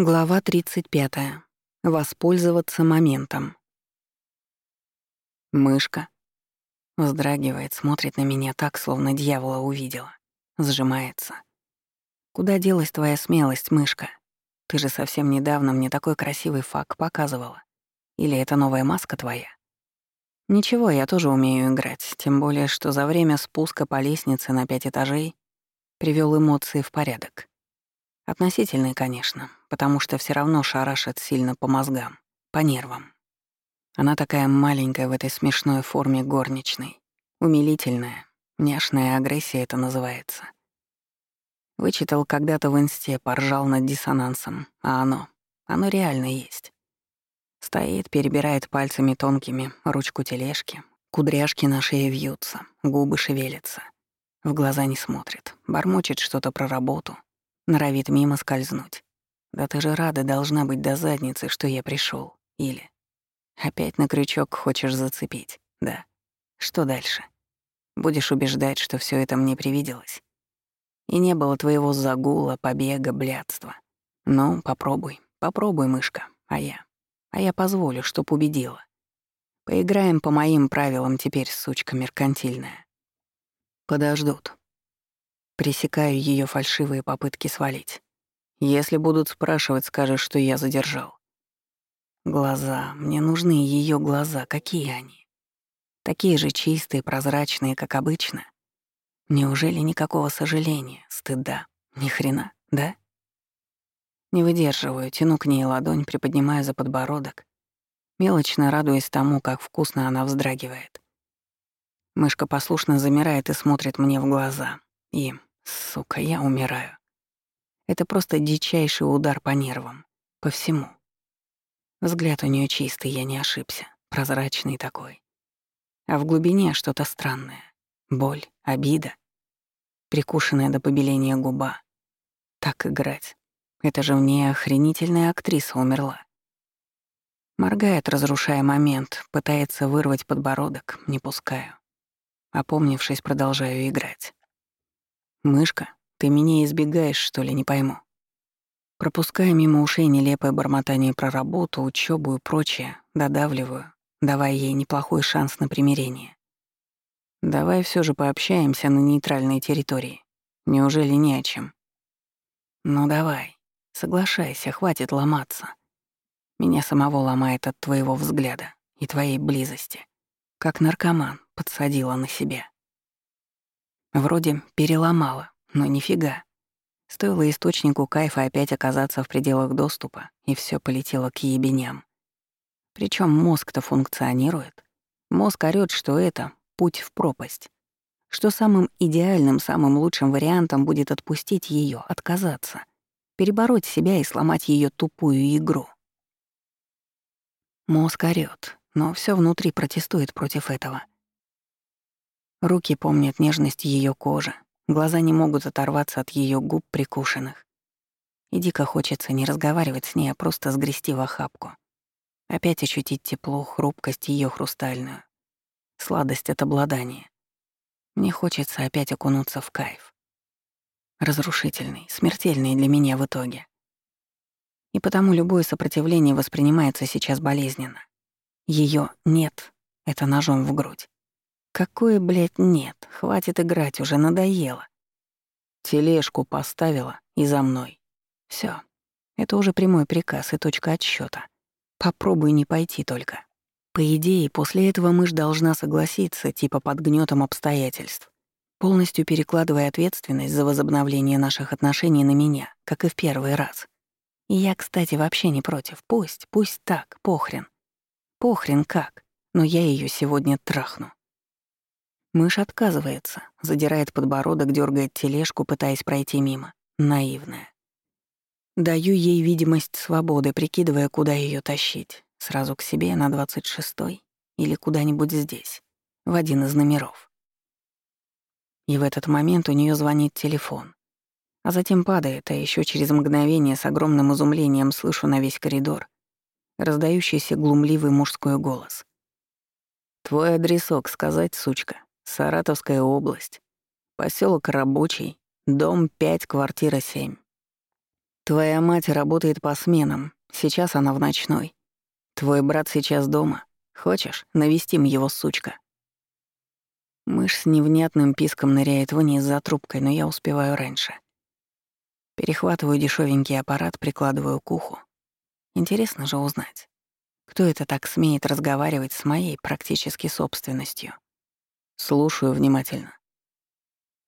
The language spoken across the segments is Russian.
Глава 35. Воспользоваться моментом. Мышка. Вздрагивает, смотрит на меня так, словно дьявола увидела. Сжимается. Куда делась твоя смелость, мышка? Ты же совсем недавно мне такой красивый факт показывала. Или это новая маска твоя? Ничего, я тоже умею играть, тем более, что за время спуска по лестнице на пять этажей привел эмоции в порядок. Относительный, конечно, потому что все равно шарашит сильно по мозгам, по нервам. Она такая маленькая в этой смешной форме горничной, умилительная, няшная агрессия это называется. Вычитал когда-то в инсте, поржал над диссонансом, а оно, оно реально есть. Стоит, перебирает пальцами тонкими ручку тележки, кудряшки на шее вьются, губы шевелятся. В глаза не смотрит, бормочет что-то про работу — Норовит мимо скользнуть. Да ты же рада должна быть до задницы, что я пришел. Или опять на крючок хочешь зацепить. Да. Что дальше? Будешь убеждать, что все это мне привиделось? И не было твоего загула, побега, блядства. Ну, попробуй, попробуй, мышка, а я. А я позволю, чтоб убедила. Поиграем по моим правилам теперь, сучка меркантильная. Подождут. Пресекаю ее фальшивые попытки свалить. Если будут спрашивать, скажешь, что я задержал. Глаза, мне нужны ее глаза, какие они? Такие же чистые, прозрачные, как обычно. Неужели никакого сожаления, стыда, ни хрена, да? Не выдерживаю, тяну к ней ладонь, приподнимаю за подбородок, мелочно радуясь тому, как вкусно она вздрагивает. Мышка послушно замирает и смотрит мне в глаза. И Сука, я умираю. Это просто дичайший удар по нервам. По всему. Взгляд у нее чистый, я не ошибся. Прозрачный такой. А в глубине что-то странное. Боль, обида. Прикушенная до побеления губа. Так играть. Это же в ней охренительная актриса умерла. Моргает, разрушая момент, пытается вырвать подбородок, не пускаю. Опомнившись, продолжаю играть. «Мышка, ты меня избегаешь, что ли, не пойму?» Пропуская мимо ушей нелепое бормотание про работу, учебу и прочее, додавливаю, давая ей неплохой шанс на примирение. «Давай все же пообщаемся на нейтральной территории. Неужели не о чем?» «Ну давай, соглашайся, хватит ломаться. Меня самого ломает от твоего взгляда и твоей близости. Как наркоман подсадила на себя». Вроде переломала, но нифига. Стоило источнику кайфа опять оказаться в пределах доступа, и все полетело к ебеням. Причем мозг-то функционирует. Мозг орёт, что это путь в пропасть. Что самым идеальным, самым лучшим вариантом будет отпустить ее, отказаться, перебороть себя и сломать ее тупую игру. Мозг орёт, но все внутри протестует против этого — Руки помнят нежность ее кожи, глаза не могут оторваться от ее губ прикушенных. И дико хочется не разговаривать с ней, а просто сгрести в охапку. Опять ощутить тепло, хрупкость ее хрустальную. Сладость от обладания. Мне хочется опять окунуться в кайф. Разрушительный, смертельный для меня в итоге. И потому любое сопротивление воспринимается сейчас болезненно. Ее «нет» — это ножом в грудь. Какое, блядь, нет, хватит играть, уже надоело. Тележку поставила и за мной. Все, это уже прямой приказ и точка отсчета. Попробуй не пойти только. По идее, после этого мышь должна согласиться, типа под гнетом обстоятельств, полностью перекладывая ответственность за возобновление наших отношений на меня, как и в первый раз. И я, кстати, вообще не против. Пусть, пусть так, похрен. Похрен как, но я ее сегодня трахну. Мышь отказывается, задирает подбородок, дергает тележку, пытаясь пройти мимо. Наивная. Даю ей видимость свободы, прикидывая, куда ее тащить. Сразу к себе на 26-й или куда-нибудь здесь, в один из номеров. И в этот момент у нее звонит телефон. А затем падает, а еще через мгновение с огромным изумлением слышу на весь коридор раздающийся глумливый мужской голос. «Твой адресок сказать, сучка?» Саратовская область. Поселок Рабочий, дом 5, квартира 7. Твоя мать работает по сменам, сейчас она в ночной. Твой брат сейчас дома. Хочешь, навестим его, сучка?» Мышь с невнятным писком ныряет вниз за трубкой, но я успеваю раньше. Перехватываю дешевенький аппарат, прикладываю к уху. Интересно же узнать, кто это так смеет разговаривать с моей практически собственностью. Слушаю внимательно.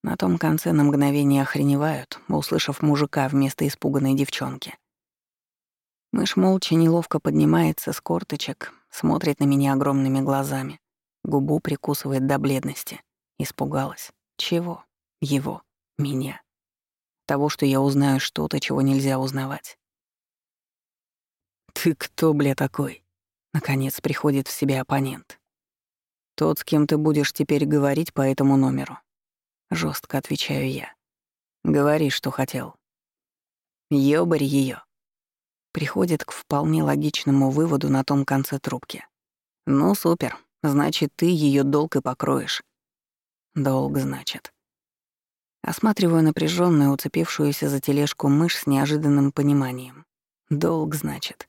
На том конце на мгновение охреневают, услышав мужика вместо испуганной девчонки. Мышь молча неловко поднимается с корточек, смотрит на меня огромными глазами, губу прикусывает до бледности. Испугалась. Чего? Его. Меня. Того, что я узнаю что-то, чего нельзя узнавать. «Ты кто, бля, такой?» Наконец приходит в себя оппонент. «Тот, с кем ты будешь теперь говорить по этому номеру». Жестко отвечаю я. «Говори, что хотел». «Ёбарь её». Приходит к вполне логичному выводу на том конце трубки. «Ну, супер. Значит, ты ее долг и покроешь». «Долг, значит». Осматриваю напряженную, уцепившуюся за тележку мышь с неожиданным пониманием. Долг, значит.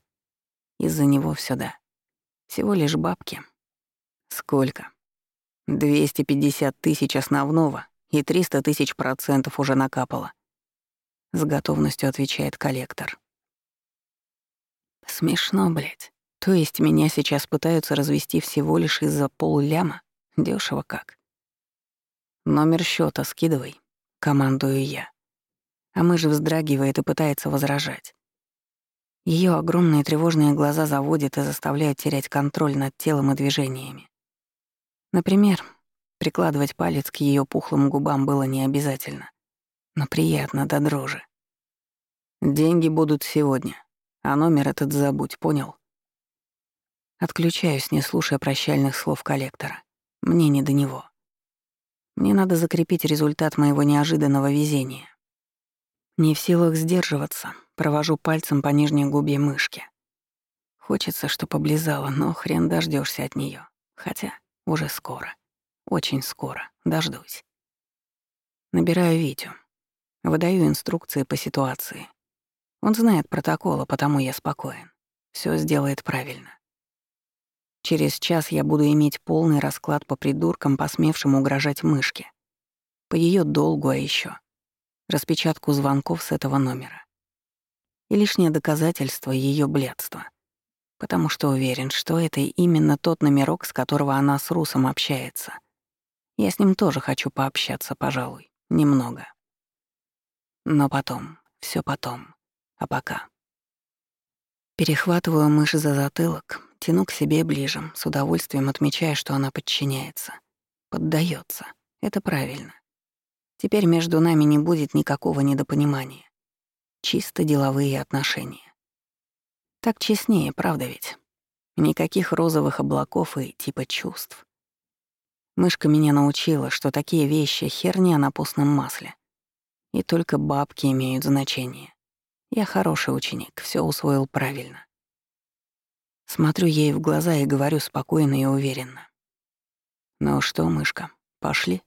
Из-за него все да. Всего лишь бабки. Сколько? 250 тысяч основного и 300 тысяч процентов уже накапало. С готовностью отвечает коллектор. Смешно, блядь. То есть меня сейчас пытаются развести всего лишь из-за полляма? Дёшево как. Номер счета скидывай. Командую я. А мы же вздрагивает и пытается возражать. Ее огромные тревожные глаза заводят и заставляют терять контроль над телом и движениями. Например, прикладывать палец к ее пухлым губам было не обязательно, но приятно до дрожи. Деньги будут сегодня, а номер этот забудь, понял? Отключаюсь, не слушая прощальных слов коллектора. Мне не до него. Мне надо закрепить результат моего неожиданного везения. Не в силах сдерживаться, провожу пальцем по нижней губе мышки. Хочется, чтобы облизала, но хрен дождешься от нее. Хотя уже скоро. Очень скоро. Дождусь. Набираю Витю. Выдаю инструкции по ситуации. Он знает протоколы, потому я спокоен. Все сделает правильно. Через час я буду иметь полный расклад по придуркам, посмевшим угрожать мышке. По ее долгу, а еще распечатку звонков с этого номера. И лишнее доказательство ее блядства. Потому что уверен, что это именно тот номерок, с которого она с Русом общается. Я с ним тоже хочу пообщаться, пожалуй, немного. Но потом, все потом. А пока. Перехватываю мышь за затылок, Тяну к себе ближе, с удовольствием отмечая, что она подчиняется. Поддается. Это правильно. Теперь между нами не будет никакого недопонимания. Чисто деловые отношения. Так честнее, правда ведь? Никаких розовых облаков и типа чувств. Мышка меня научила, что такие вещи — херня на постном масле. И только бабки имеют значение. Я хороший ученик, все усвоил правильно. Смотрю ей в глаза и говорю спокойно и уверенно. «Ну что, мышка, пошли?»